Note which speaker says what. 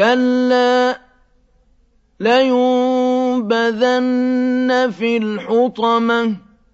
Speaker 1: كَلَّا ۖ لَيُنبَذَنَّ فِي الْحُطَمَةِ